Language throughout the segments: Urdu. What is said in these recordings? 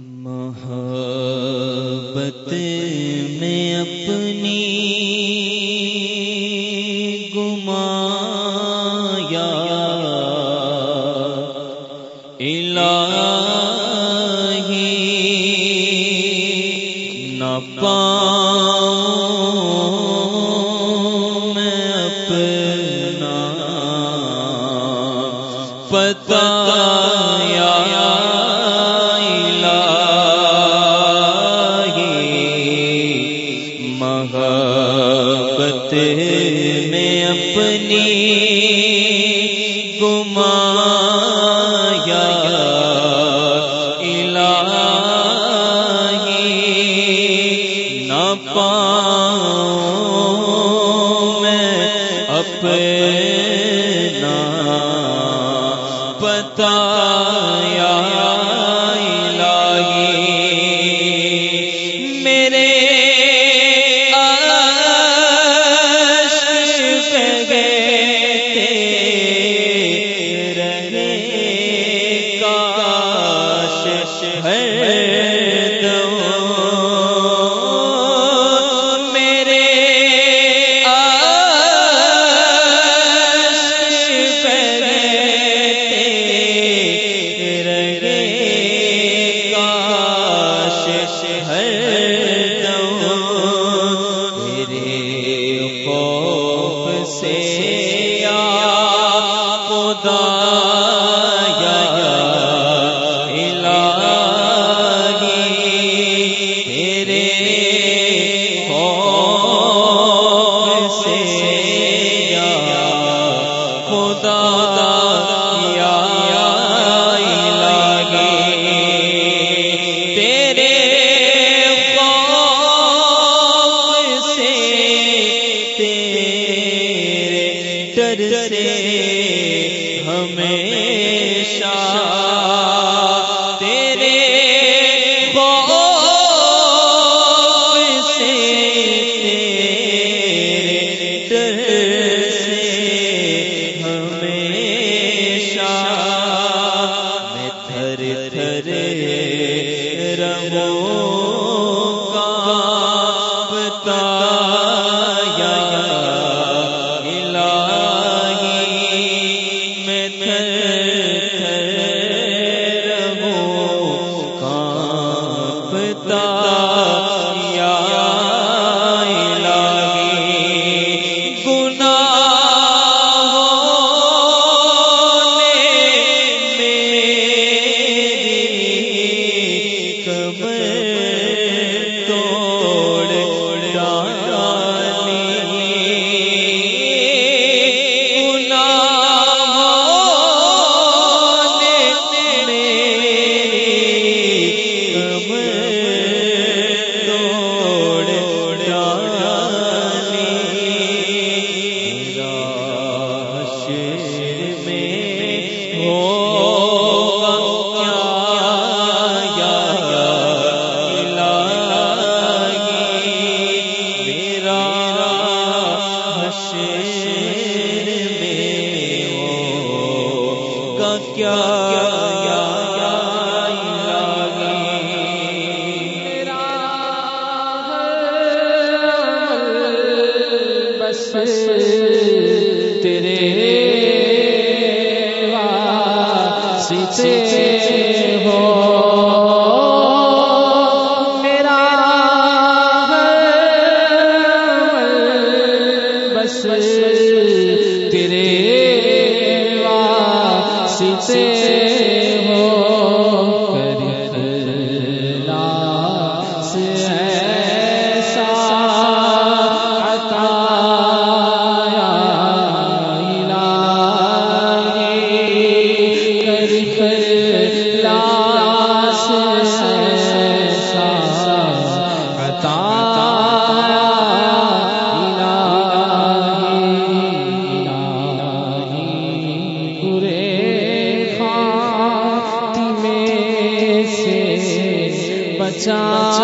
محبت میں اپنی گمایا الہی نہ پاؤں میں اپنا پتہ میں اپنی شاہ پتہ ہوگا کیا بس تیرے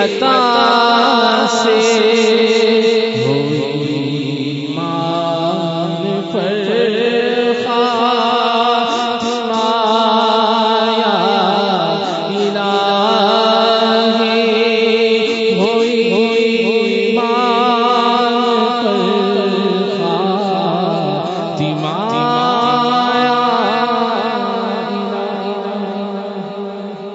عطا سے ہوئی مان پر